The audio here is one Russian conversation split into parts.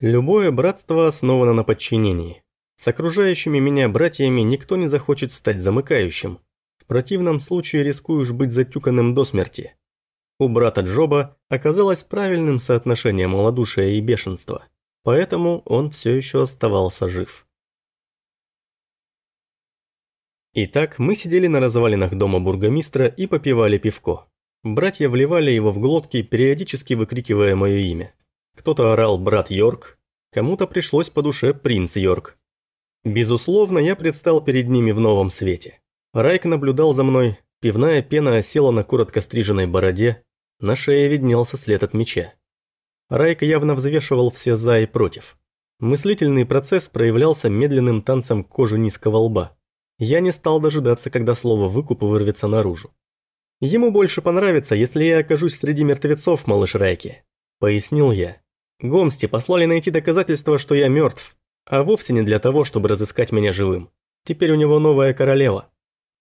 Любое братство основано на подчинении. С окружающими меня братьями никто не захочет стать замыкающим. В противном случае рискуешь быть затюканным до смерти. У брата Джоба оказалось правильным соотношением малодушия и бешенства, поэтому он все еще оставался жив. Итак, мы сидели на развалинах дома бургомистра и попивали пивко. Братья вливали его в глотки, периодически выкрикивая мое имя. Кто-то орал «брат Йорк», кому-то пришлось по душе «принц Йорк». Безусловно, я предстал перед ними в новом свете. Райк наблюдал за мной, пивная пена осела на коротко стриженной бороде, на шее виднелся след от меча. Райк явно взвешивал все «за» и «против». Мыслительный процесс проявлялся медленным танцем кожи низкого лба. Я не стал дожидаться, когда слово «выкуп» вырвется наружу. «Ему больше понравится, если я окажусь среди мертвецов, малыш Райки», – пояснил я. «Гомсти послали найти доказательства, что я мертв, а вовсе не для того, чтобы разыскать меня живым. Теперь у него новая королева».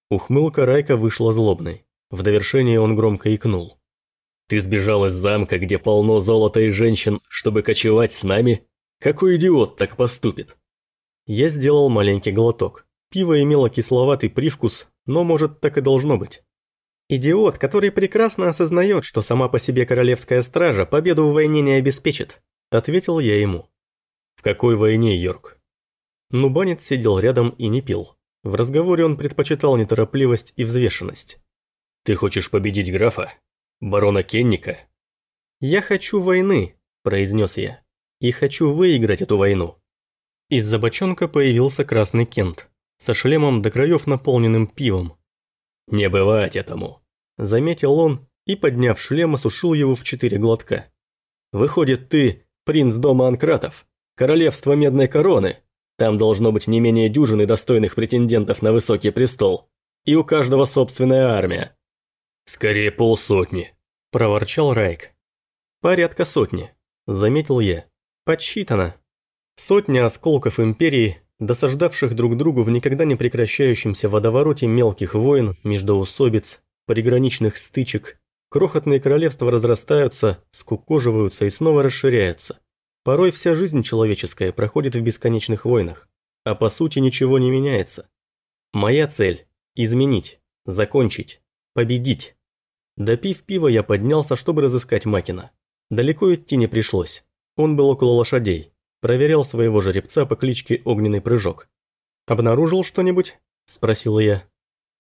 Ухмылка Райка вышла злобной. В довершение он громко икнул. «Ты сбежал из замка, где полно золота и женщин, чтобы кочевать с нами? Какой идиот так поступит?» Я сделал маленький глоток. Пиво имело кисловатый привкус, но может так и должно быть. Идиот, который прекрасно осознает, что сама по себе королевская стража победу в войне не обеспечит, ответил я ему. В какой войне, Йорк? Нубанец сидел рядом и не пил. В разговоре он предпочитал неторопливость и взвешенность. Ты хочешь победить графа? Барона Кенника? Я хочу войны, произнес я. И хочу выиграть эту войну. Из-за бочонка появился красный Кент со шлемом до краев наполненным пивом. «Не бывать этому», – заметил он и, подняв шлем, осушил его в четыре глотка. «Выходит, ты принц дома Анкратов, королевство Медной Короны. Там должно быть не менее дюжины достойных претендентов на высокий престол. И у каждого собственная армия». «Скорее полсотни», – проворчал Райк. «Порядка сотни», – заметил я. «Подсчитано. Сотня осколков Империи досаждавших друг другу в никогда не прекращающемся водовороте мелких войн, междоусобиц, приграничных стычек, крохотные королевства разрастаются, скукоживаются и снова расширяются. Порой вся жизнь человеческая проходит в бесконечных войнах, а по сути ничего не меняется. Моя цель – изменить, закончить, победить. Допив пива, я поднялся, чтобы разыскать Макина. Далеко идти не пришлось. Он был около лошадей. Проверял своего жеребца по кличке Огненный Прыжок. «Обнаружил что-нибудь?» – спросил я.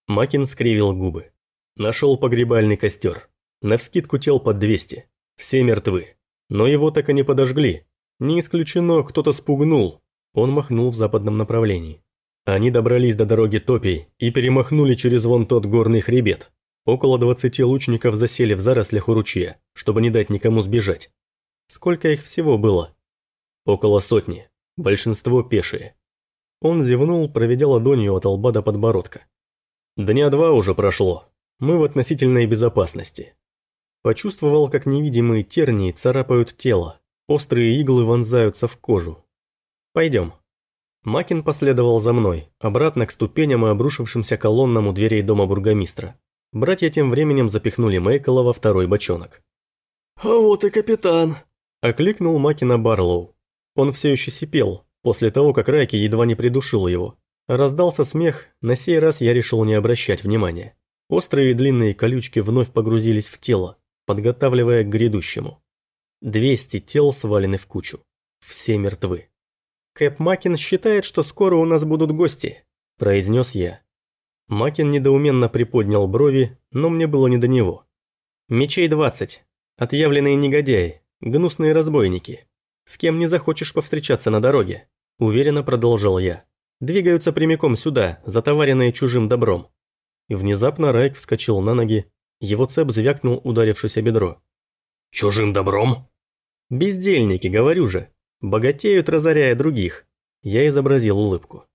Макин скривил губы. Нашел погребальный костер. Навскидку тел под 200. Все мертвы. Но его так и не подожгли. Не исключено, кто-то спугнул. Он махнул в западном направлении. Они добрались до дороги Топий и перемахнули через вон тот горный хребет. Около 20 лучников засели в зарослях у ручья, чтобы не дать никому сбежать. Сколько их всего было? Около сотни. Большинство пешие. Он зевнул, проведя ладонью от лба до подбородка. Дня два уже прошло. Мы в относительной безопасности. Почувствовал, как невидимые тернии царапают тело. Острые иглы вонзаются в кожу. Пойдем. Макин последовал за мной, обратно к ступеням и обрушившимся колоннам у дверей дома бургомистра. Братья тем временем запихнули Мейкла во второй бочонок. «А вот и капитан!» – окликнул Макина Барлоу. Он все еще сипел, после того, как Райки едва не придушил его. Раздался смех, на сей раз я решил не обращать внимания. Острые и длинные колючки вновь погрузились в тело, подготавливая к грядущему. Двести тел свалены в кучу. Все мертвы. «Кэп Макин считает, что скоро у нас будут гости», – произнес я. Макин недоуменно приподнял брови, но мне было не до него. «Мечей двадцать. Отъявленные негодяи. Гнусные разбойники. «С кем не захочешь повстречаться на дороге», – уверенно продолжил я. «Двигаются прямиком сюда, затоваренные чужим добром». И внезапно Райк вскочил на ноги, его цеп звякнул, ударившись о бедро. «Чужим добром?» «Бездельники, говорю же. Богатеют, разоряя других». Я изобразил улыбку.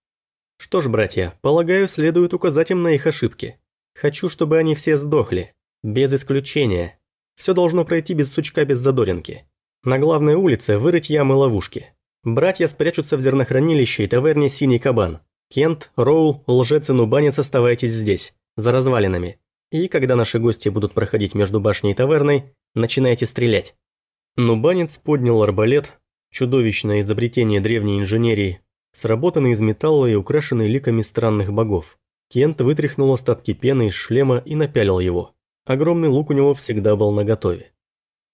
«Что ж, братья, полагаю, следует указать им на их ошибки. Хочу, чтобы они все сдохли. Без исключения. Все должно пройти без сучка, без задоринки. На главной улице вырыть ямы-ловушки. Братья спрячутся в зернохранилище и таверне «Синий кабан». Кент, Роул, лжец и нубанец оставайтесь здесь, за развалинами. И когда наши гости будут проходить между башней и таверной, начинайте стрелять. Нубанец поднял арбалет, чудовищное изобретение древней инженерии, сработанный из металла и украшенный ликами странных богов. Кент вытряхнул остатки пены из шлема и напялил его. Огромный лук у него всегда был наготове.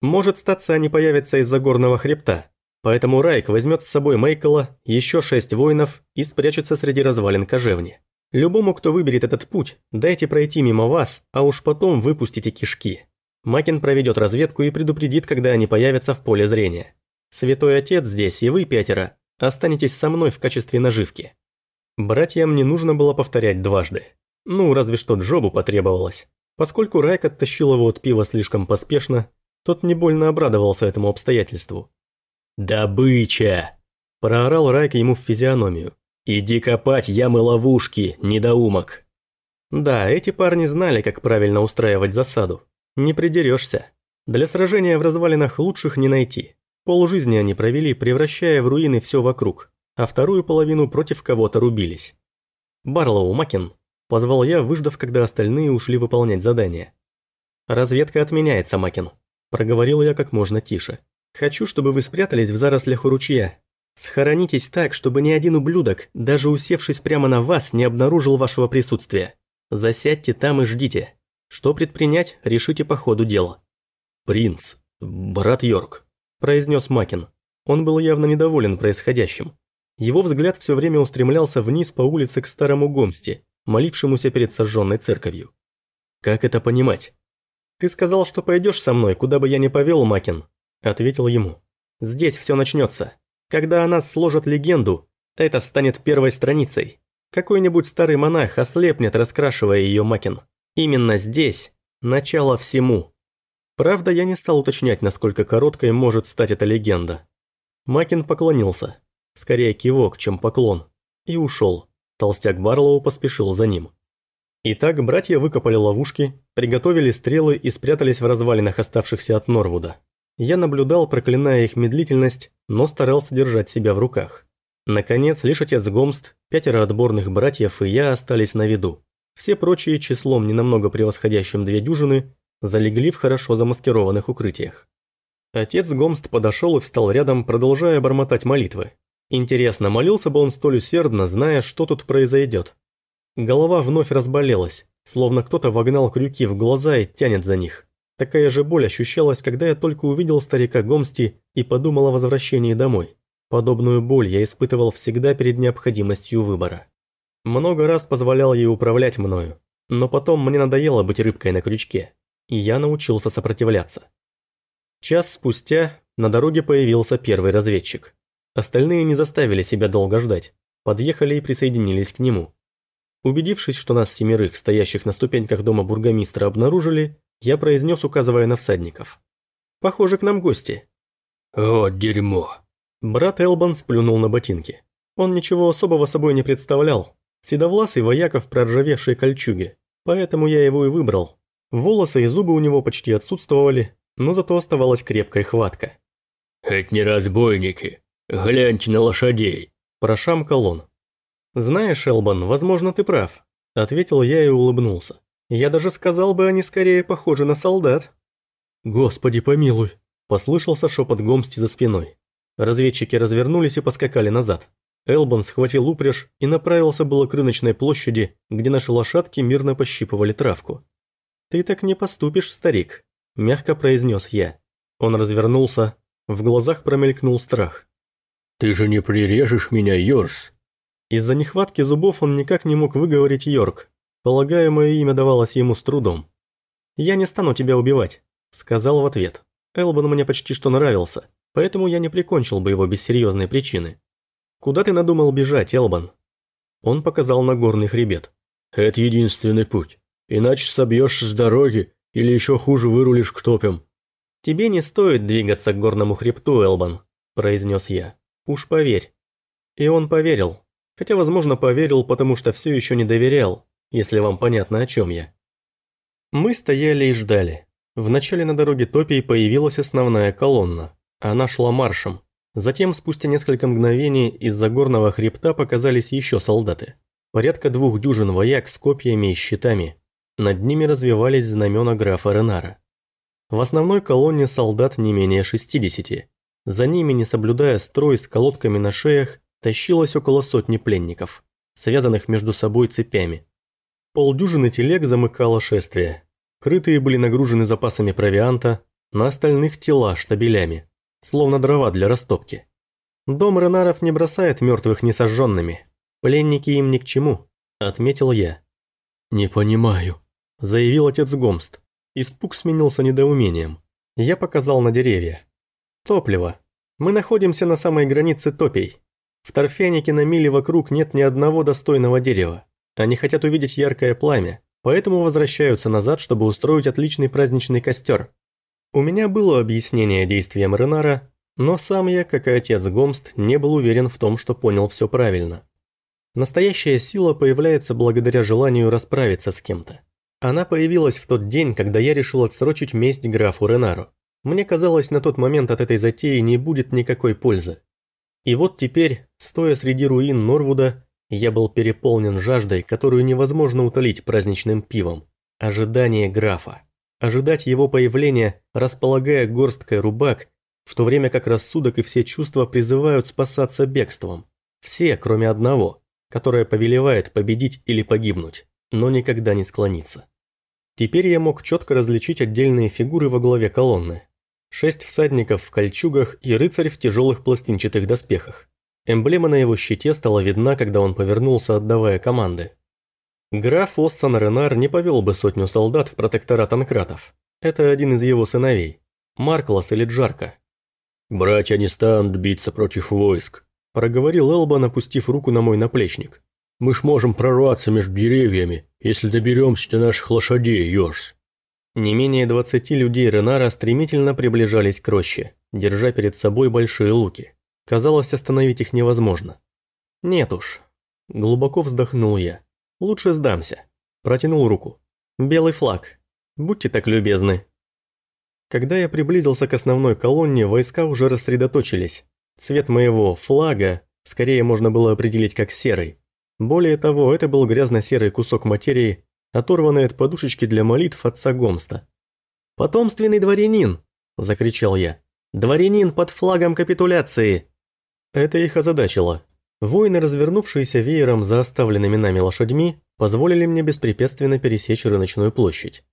Может статься они появятся из-за горного хребта, поэтому Райк возьмет с собой Мейкла, еще шесть воинов и спрячется среди развалин кожевни. Любому, кто выберет этот путь, дайте пройти мимо вас, а уж потом выпустите кишки. Макин проведет разведку и предупредит, когда они появятся в поле зрения. Святой Отец здесь и вы пятеро останетесь со мной в качестве наживки. Братьям не нужно было повторять дважды. Ну, разве что Джобу потребовалось. Поскольку Райк оттащил его от пива слишком поспешно, тот не больно обрадовался этому обстоятельству. «Добыча!» – проорал Райк ему в физиономию. «Иди копать ямы-ловушки, недоумок!» Да, эти парни знали, как правильно устраивать засаду. Не придерешься. Для сражения в развалинах лучших не найти. Полжизни они провели, превращая в руины все вокруг, а вторую половину против кого-то рубились. «Барлоу, Макин», – позвал я, выждав, когда остальные ушли выполнять задание. «Разведка отменяется, Макин», – проговорил я как можно тише. «Хочу, чтобы вы спрятались в зарослях у ручья, Схоронитесь так, чтобы ни один ублюдок, даже усевшись прямо на вас, не обнаружил вашего присутствия. Засядьте там и ждите. Что предпринять, решите по ходу дела. «Принц, брат Йорк», – произнес Макин. Он был явно недоволен происходящим. Его взгляд все время устремлялся вниз по улице к старому Гомсти, молившемуся перед сожженной церковью. «Как это понимать?» «Ты сказал, что пойдешь со мной, куда бы я ни повел, Макин», – ответил ему. «Здесь все начнется. Когда о нас сложат легенду, это станет первой страницей. Какой-нибудь старый монах ослепнет, раскрашивая ее Макин. Именно здесь начало всему. Правда, я не стал уточнять, насколько короткой может стать эта легенда. Макин поклонился. Скорее кивок, чем поклон. И ушел. Толстяк Барлоу поспешил за ним. Итак, братья выкопали ловушки, приготовили стрелы и спрятались в развалинах оставшихся от Норвуда. Я наблюдал, проклиная их медлительность, но старался держать себя в руках. Наконец, лишь отец Гомст, пятеро отборных братьев и я остались на виду. Все прочие, числом ненамного превосходящим две дюжины, залегли в хорошо замаскированных укрытиях. Отец Гомст подошел и встал рядом, продолжая бормотать молитвы. Интересно, молился бы он столь усердно, зная, что тут произойдет. Голова вновь разболелась, словно кто-то вогнал крюки в глаза и тянет за них. Такая же боль ощущалась, когда я только увидел старика Гомсти и подумал о возвращении домой. Подобную боль я испытывал всегда перед необходимостью выбора. Много раз позволял ей управлять мною, но потом мне надоело быть рыбкой на крючке, и я научился сопротивляться. Час спустя на дороге появился первый разведчик. Остальные не заставили себя долго ждать, подъехали и присоединились к нему. Убедившись, что нас семерых, стоящих на ступеньках дома бургомистра, обнаружили, я произнес, указывая на всадников. «Похоже, к нам гости». «О, дерьмо!» Брат Элбан сплюнул на ботинки. Он ничего особого собой не представлял. Седовласый вояка в проржавевшей кольчуге. Поэтому я его и выбрал. Волосы и зубы у него почти отсутствовали, но зато оставалась крепкая хватка. «Это не разбойники. Гляньте на лошадей!» Прошамкал он. «Знаешь, Элбан, возможно, ты прав», – ответил я и улыбнулся. Я даже сказал бы, они скорее похожи на солдат. Господи помилуй, послышался шепот Гомсти за спиной. Разведчики развернулись и поскакали назад. Элбан схватил упряжь и направился было к рыночной площади, где наши лошадки мирно пощипывали травку. «Ты так не поступишь, старик», – мягко произнес я. Он развернулся, в глазах промелькнул страх. «Ты же не прирежешь меня, Йорс?» Из-за нехватки зубов он никак не мог выговорить Йорк, Полагаю, мое имя давалось ему с трудом. «Я не стану тебя убивать», – сказал в ответ. Элбан мне почти что нравился, поэтому я не прикончил бы его без серьезной причины. «Куда ты надумал бежать, Элбан?» Он показал на горный хребет. «Это единственный путь. Иначе собьешь с дороги или еще хуже вырулишь к топям». «Тебе не стоит двигаться к горному хребту, Элбан», – произнес я. «Уж поверь». И он поверил. Хотя, возможно, поверил, потому что все еще не доверял, если вам понятно, о чем я. Мы стояли и ждали. Вначале на дороге Топий появилась основная колонна. Она шла маршем. Затем, спустя несколько мгновений, из-за горного хребта показались еще солдаты. Порядка двух дюжин вояк с копьями и щитами. Над ними развивались знамена графа Ренара. В основной колонне солдат не менее 60. За ними, не соблюдая строй с колодками на шеях, тащилось около сотни пленников, связанных между собой цепями. Полдюжины телег замыкало шествие. Крытые были нагружены запасами провианта, на остальных тела штабелями, словно дрова для растопки. Дом Ренаров не бросает мертвых несожженными. Пленники им ни к чему, отметил я. Не понимаю, заявил отец Гомст. Испуг сменился недоумением. Я показал на деревья. Топливо. Мы находимся на самой границе топей. В торфянике на миле вокруг нет ни одного достойного дерева. Они хотят увидеть яркое пламя, поэтому возвращаются назад, чтобы устроить отличный праздничный костер. У меня было объяснение действиям Ренара, но сам я, как и отец Гомст, не был уверен в том, что понял все правильно. Настоящая сила появляется благодаря желанию расправиться с кем-то. Она появилась в тот день, когда я решил отсрочить месть графу Ренару. Мне казалось, на тот момент от этой затеи не будет никакой пользы. И вот теперь, стоя среди руин Норвуда, я был переполнен жаждой, которую невозможно утолить праздничным пивом. Ожидание графа. Ожидать его появления, располагая горсткой рубак, в то время как рассудок и все чувства призывают спасаться бегством. Все, кроме одного, которое повелевает победить или погибнуть, но никогда не склониться. Теперь я мог четко различить отдельные фигуры во главе колонны. Шесть всадников в кольчугах и рыцарь в тяжелых пластинчатых доспехах. Эмблема на его щите стала видна, когда он повернулся, отдавая команды. Граф Оссан Ренар не повел бы сотню солдат в протекторат анкратов. Это один из его сыновей. Марклас или Джарка. «Братья не станут биться против войск», – проговорил Элба, напустив руку на мой наплечник. Мы ж можем прорваться между деревьями, если доберемся до наших лошадей, Йорс». Не менее двадцати людей Ренара стремительно приближались к роще, держа перед собой большие луки. Казалось, остановить их невозможно. «Нет уж». Глубоко вздохнул я. «Лучше сдамся». Протянул руку. «Белый флаг. Будьте так любезны». Когда я приблизился к основной колонне, войска уже рассредоточились. Цвет моего флага скорее можно было определить как серый. Более того, это был грязно-серый кусок материи, оторванный от подушечки для молитв отца Гомста. «Потомственный дворянин!» – закричал я. «Дворянин под флагом капитуляции!» Это их озадачило. Воины, развернувшиеся веером за оставленными нами лошадьми, позволили мне беспрепятственно пересечь рыночную площадь.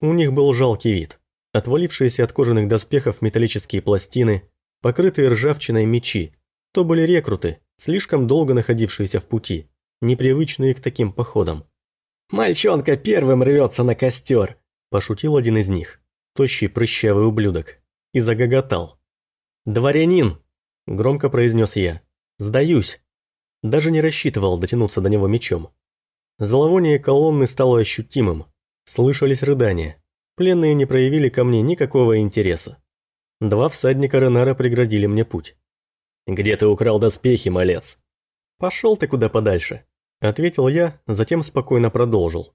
У них был жалкий вид. Отвалившиеся от кожаных доспехов металлические пластины, покрытые ржавчиной мечи. То были рекруты, слишком долго находившиеся в пути непривычные к таким походам. «Мальчонка первым рвется на костер!» – пошутил один из них, тощий прыщавый ублюдок, и загоготал. «Дворянин!» – громко произнес я. «Сдаюсь!» Даже не рассчитывал дотянуться до него мечом. Зловоние колонны стало ощутимым. Слышались рыдания. Пленные не проявили ко мне никакого интереса. Два всадника Ренара преградили мне путь. «Где ты украл доспехи, малец?» «Пошел ты куда подальше», – ответил я, затем спокойно продолжил.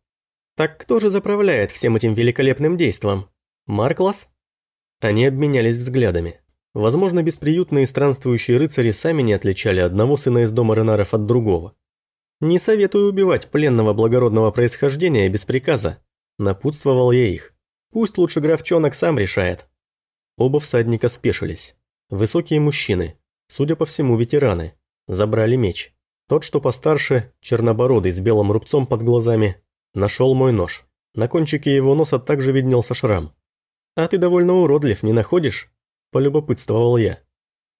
«Так кто же заправляет всем этим великолепным действом? Марклас?» Они обменялись взглядами. Возможно, бесприютные странствующие рыцари сами не отличали одного сына из дома Ренаров от другого. «Не советую убивать пленного благородного происхождения без приказа», – напутствовал я их. «Пусть лучше графчонок сам решает». Оба всадника спешились. Высокие мужчины, судя по всему, ветераны, забрали меч. Тот, что постарше, чернобородый, с белым рубцом под глазами, нашел мой нож. На кончике его носа также виднелся шрам. «А ты довольно уродлив, не находишь?» – полюбопытствовал я.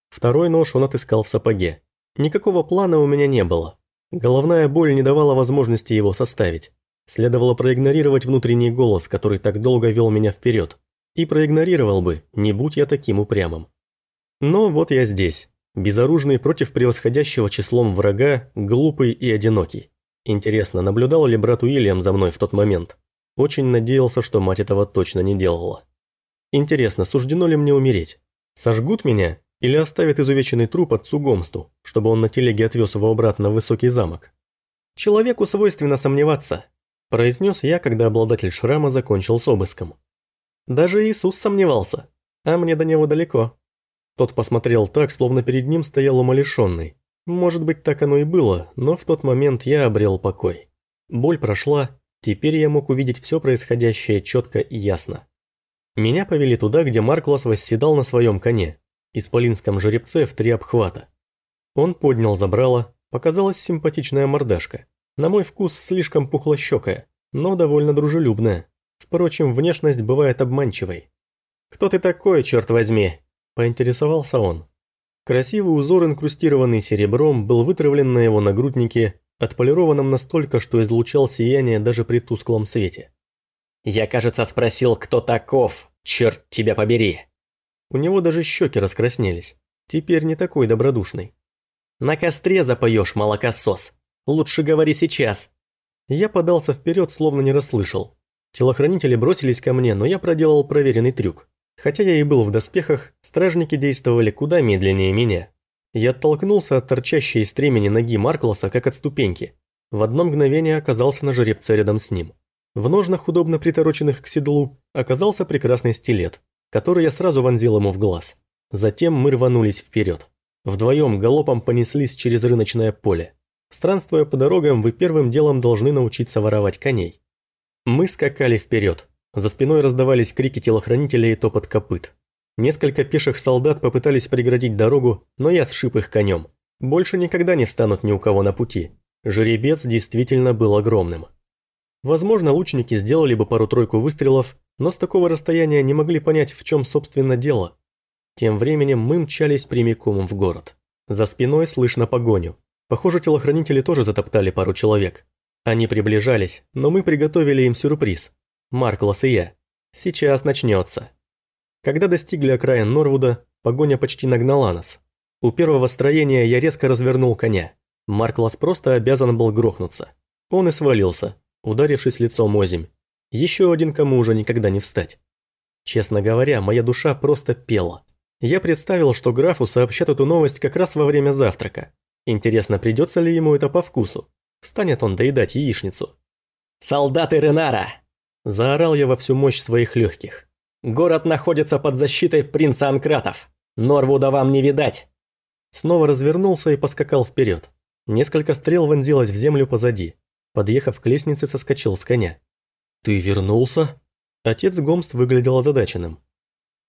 Второй нож он отыскал в сапоге. Никакого плана у меня не было. Головная боль не давала возможности его составить. Следовало проигнорировать внутренний голос, который так долго вел меня вперед. И проигнорировал бы, не будь я таким упрямым. Но вот я здесь. Безоружный против превосходящего числом врага, глупый и одинокий. Интересно, наблюдал ли брат Уильям за мной в тот момент? Очень надеялся, что мать этого точно не делала. Интересно, суждено ли мне умереть? Сожгут меня или оставят изувеченный труп отцу Гомсту, чтобы он на телеге отвез его обратно в высокий замок? Человеку свойственно сомневаться, произнес я, когда обладатель шрама закончил с обыском. Даже Иисус сомневался, а мне до него далеко. Тот посмотрел так, словно перед ним стоял умалишенный. Может быть, так оно и было, но в тот момент я обрел покой. Боль прошла, теперь я мог увидеть все происходящее четко и ясно. Меня повели туда, где Марклас восседал на своем коне. исполинском жеребце в три обхвата. Он поднял забрало, показалась симпатичная мордашка. На мой вкус слишком пухлощекая, но довольно дружелюбная. Впрочем, внешность бывает обманчивой. «Кто ты такой, черт возьми?» – поинтересовался он. Красивый узор, инкрустированный серебром, был вытравлен на его нагруднике, отполированном настолько, что излучал сияние даже при тусклом свете. «Я, кажется, спросил, кто таков, черт тебя побери!» У него даже щеки раскраснелись. Теперь не такой добродушный. «На костре запоешь, молокосос. Лучше говори сейчас». Я подался вперед, словно не расслышал. Телохранители бросились ко мне, но я проделал проверенный трюк. Хотя я и был в доспехах, стражники действовали куда медленнее меня. Я оттолкнулся от торчащей из стремени ноги Марклоса, как от ступеньки. В одно мгновение оказался на жеребце рядом с ним. В ножнах, удобно притороченных к седлу, оказался прекрасный стилет, который я сразу вонзил ему в глаз. Затем мы рванулись вперед. Вдвоем галопом понеслись через рыночное поле. Странствуя по дорогам, вы первым делом должны научиться воровать коней. Мы скакали вперед. За спиной раздавались крики телохранителей и топот копыт. Несколько пеших солдат попытались преградить дорогу, но я сшиб их конем. Больше никогда не встанут ни у кого на пути. Жеребец действительно был огромным. Возможно, лучники сделали бы пару-тройку выстрелов, но с такого расстояния не могли понять, в чем собственно дело. Тем временем мы мчались прямиком в город. За спиной слышно погоню. Похоже, телохранители тоже затоптали пару человек. Они приближались, но мы приготовили им сюрприз. Марклас и я. Сейчас начнется. Когда достигли окраин Норвуда, погоня почти нагнала нас. У первого строения я резко развернул коня. Марклас просто обязан был грохнуться. Он и свалился, ударившись лицом озимь. Еще один кому уже никогда не встать. Честно говоря, моя душа просто пела. Я представил, что графу сообщат эту новость как раз во время завтрака. Интересно, придется ли ему это по вкусу? Станет он доедать яичницу? «Солдаты Ренара!» Заорал я во всю мощь своих легких. «Город находится под защитой принца Анкратов. Норвуда вам не видать!» Снова развернулся и поскакал вперед. Несколько стрел вонзилось в землю позади. Подъехав к лестнице, соскочил с коня. «Ты вернулся?» Отец Гомст выглядел озадаченным.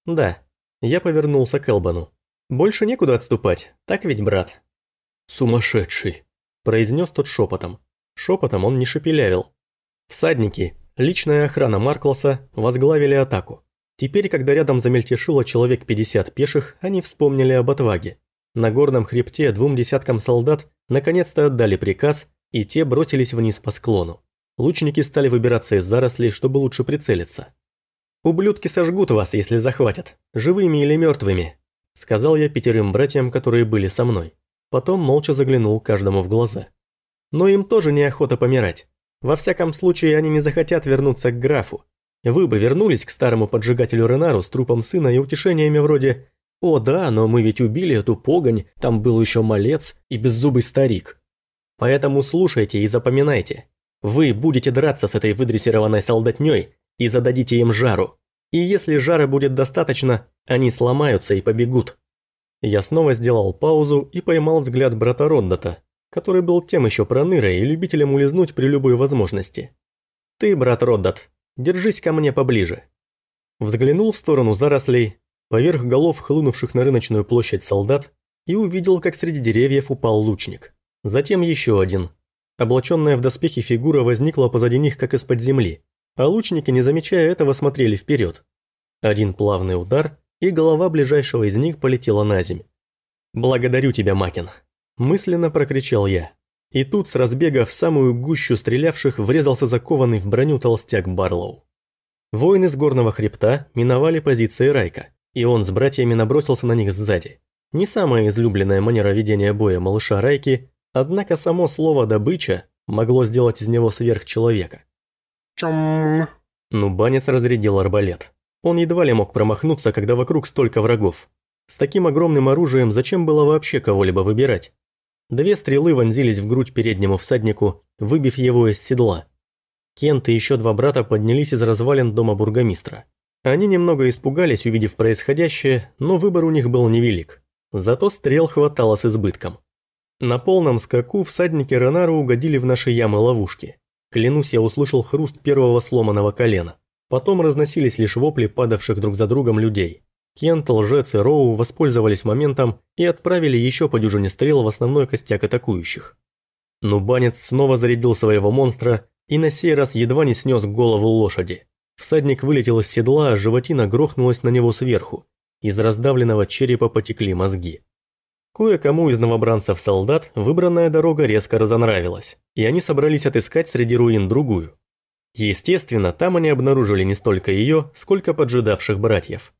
«Да». Я повернулся к Элбану. «Больше некуда отступать, так ведь, брат?» «Сумасшедший», – произнес тот шепотом. Шепотом он не шепелявил. Всадники, Личная охрана Марклса возглавили атаку. Теперь, когда рядом замельтешило человек 50 пеших, они вспомнили об отваге. На горном хребте двум десяткам солдат наконец-то отдали приказ, и те бросились вниз по склону. Лучники стали выбираться из зарослей, чтобы лучше прицелиться. «Ублюдки сожгут вас, если захватят, живыми или мертвыми», сказал я пятерым братьям, которые были со мной. Потом молча заглянул каждому в глаза. Но им тоже неохота помирать. Во всяком случае, они не захотят вернуться к графу. Вы бы вернулись к старому поджигателю Ренару с трупом сына и утешениями вроде «О да, но мы ведь убили эту погонь, там был еще малец и беззубый старик». Поэтому слушайте и запоминайте. Вы будете драться с этой выдрессированной солдатней и зададите им жару. И если жара будет достаточно, они сломаются и побегут. Я снова сделал паузу и поймал взгляд брата Рондата, который был тем еще пронырой и любителем улизнуть при любой возможности. «Ты, брат Роддат, держись ко мне поближе». Взглянул в сторону зарослей, поверх голов хлынувших на рыночную площадь солдат, и увидел, как среди деревьев упал лучник. Затем еще один. Облаченная в доспехи фигура возникла позади них, как из-под земли, а лучники, не замечая этого, смотрели вперед. Один плавный удар, и голова ближайшего из них полетела на земь. «Благодарю тебя, Макин», Мысленно прокричал я. И тут с разбега в самую гущу стрелявших врезался закованный в броню толстяк Барлоу. Воины с горного хребта миновали позиции Райка, и он с братьями набросился на них сзади. Не самая излюбленная манера ведения боя малыша Райки, однако само слово «добыча» могло сделать из него сверхчеловека. Чум. Нубанец разрядил арбалет. Он едва ли мог промахнуться, когда вокруг столько врагов. С таким огромным оружием зачем было вообще кого-либо выбирать? Две стрелы вонзились в грудь переднему всаднику, выбив его из седла. Кент и еще два брата поднялись из развалин дома бургомистра. Они немного испугались, увидев происходящее, но выбор у них был невелик. Зато стрел хватало с избытком. На полном скаку всадники Ренару угодили в наши ямы-ловушки. Клянусь, я услышал хруст первого сломанного колена. Потом разносились лишь вопли падавших друг за другом людей. Кент, Лжец и Роу воспользовались моментом и отправили еще по дюжине стрел в основной костяк атакующих. Нубанец снова зарядил своего монстра и на сей раз едва не снес голову лошади. Всадник вылетел из седла, а животина грохнулась на него сверху. Из раздавленного черепа потекли мозги. Кое-кому из новобранцев-солдат выбранная дорога резко разонравилась, и они собрались отыскать среди руин другую. Естественно, там они обнаружили не столько ее, сколько поджидавших братьев.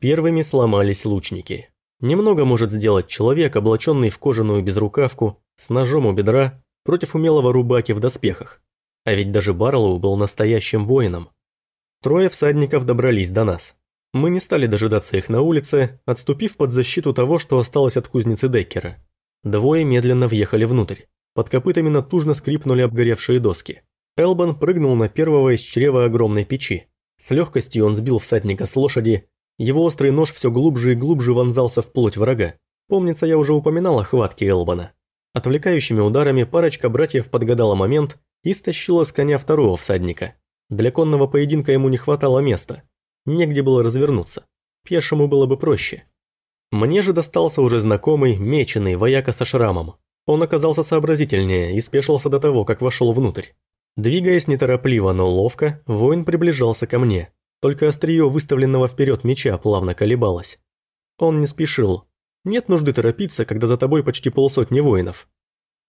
Первыми сломались лучники. Немного может сделать человек, облаченный в кожаную безрукавку, с ножом у бедра, против умелого рубаки в доспехах. А ведь даже Барлоу был настоящим воином. Трое всадников добрались до нас. Мы не стали дожидаться их на улице, отступив под защиту того, что осталось от кузницы Деккера. Двое медленно въехали внутрь. Под копытами натужно скрипнули обгоревшие доски. Элбан прыгнул на первого из чрева огромной печи. С легкостью он сбил всадника с лошади. Его острый нож все глубже и глубже вонзался в плоть врага. Помнится, я уже упоминал о хватке Элбана. Отвлекающими ударами парочка братьев подгадала момент и стащила с коня второго всадника. Для конного поединка ему не хватало места. Негде было развернуться. Пешему было бы проще. Мне же достался уже знакомый, меченый вояка со шрамом. Он оказался сообразительнее и спешился до того, как вошел внутрь. Двигаясь неторопливо, но ловко, воин приближался ко мне. Только острие выставленного вперед меча плавно колебалось. Он не спешил. Нет нужды торопиться, когда за тобой почти полсотни воинов.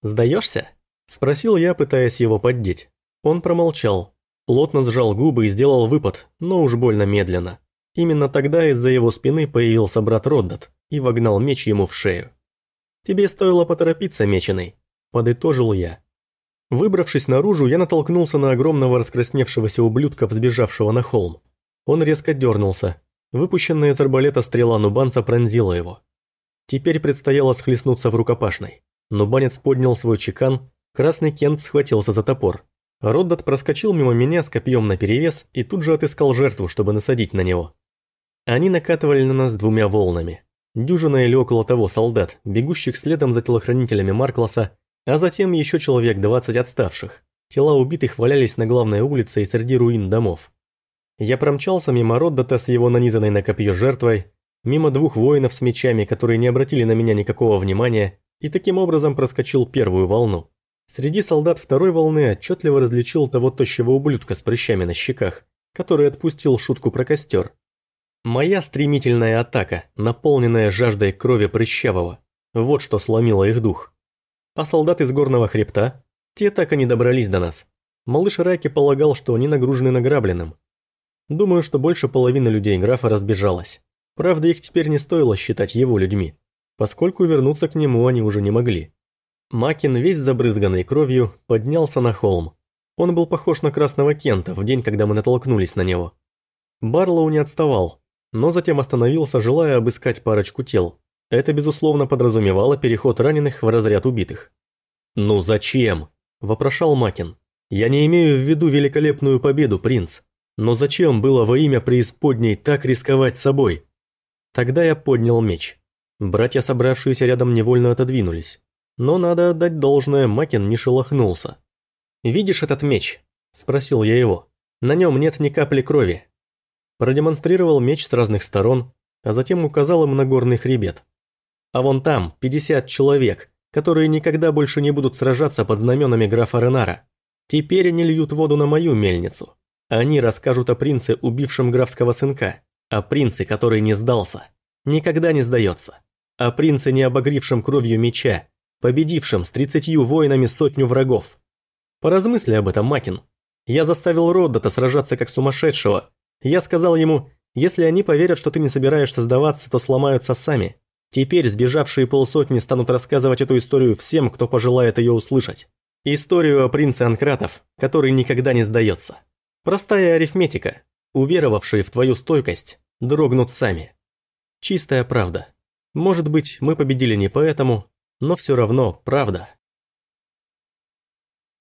«Сдаешься?» – спросил я, пытаясь его поддеть. Он промолчал, Плотно сжал губы и сделал выпад, но уж больно медленно. Именно тогда из-за его спины появился брат Роддат и вогнал меч ему в шею. «Тебе стоило поторопиться, меченый», – подытожил я. Выбравшись наружу, я натолкнулся на огромного раскрасневшегося ублюдка, взбежавшего на холм. Он резко дернулся. Выпущенная из арбалета стрела нубанца пронзила его. Теперь предстояло схлестнуться в рукопашной. Нубанец поднял свой чекан, красный кент схватился за топор. Роддат проскочил мимо меня с копьем наперевес и тут же отыскал жертву, чтобы насадить на него. Они накатывали на нас двумя волнами. Дюжина или около того солдат, бегущих следом за телохранителями Маркласа, а затем еще человек 20 отставших. Тела убитых валялись на главной улице и среди руин домов. Я промчался мимо Роддата с его нанизанной на копье жертвой, мимо двух воинов с мечами, которые не обратили на меня никакого внимания, и таким образом проскочил первую волну. Среди солдат второй волны отчетливо различил того тощего ублюдка с прыщами на щеках, который отпустил шутку про костер. Моя стремительная атака, наполненная жаждой крови прыщавого, вот что сломило их дух. А солдаты с горного хребта, те так и не добрались до нас. Малыш Райки полагал, что они нагружены награбленным. Думаю, что больше половины людей графа разбежалась. Правда, их теперь не стоило считать его людьми, поскольку вернуться к нему они уже не могли. Макин, весь забрызганный кровью, поднялся на холм. Он был похож на Красного Кента в день, когда мы натолкнулись на него. Барлоу не отставал, но затем остановился, желая обыскать парочку тел. Это, безусловно, подразумевало переход раненых в разряд убитых. «Ну зачем?» – вопрошал Макин. «Я не имею в виду великолепную победу, принц. Но зачем было во имя преисподней так рисковать собой?» Тогда я поднял меч. Братья, собравшиеся рядом, невольно отодвинулись. Но надо отдать должное, Макин не шелохнулся. «Видишь этот меч?» – спросил я его. «На нем нет ни капли крови». Продемонстрировал меч с разных сторон, а затем указал им на горный хребет. «А вон там 50 человек, которые никогда больше не будут сражаться под знаменами графа Ренара. Теперь они льют воду на мою мельницу. Они расскажут о принце, убившем графского сынка, о принце, который не сдался, никогда не сдается, о принце, не обогрившем кровью меча, победившим с тридцатью воинами сотню врагов. Поразмысли об этом, Макин. Я заставил Роддата сражаться как сумасшедшего. Я сказал ему, если они поверят, что ты не собираешься сдаваться, то сломаются сами. Теперь сбежавшие полсотни станут рассказывать эту историю всем, кто пожелает ее услышать. Историю о принце Анкратов, который никогда не сдается. Простая арифметика. Уверовавшие в твою стойкость дрогнут сами. Чистая правда. Может быть, мы победили не поэтому, но все равно правда.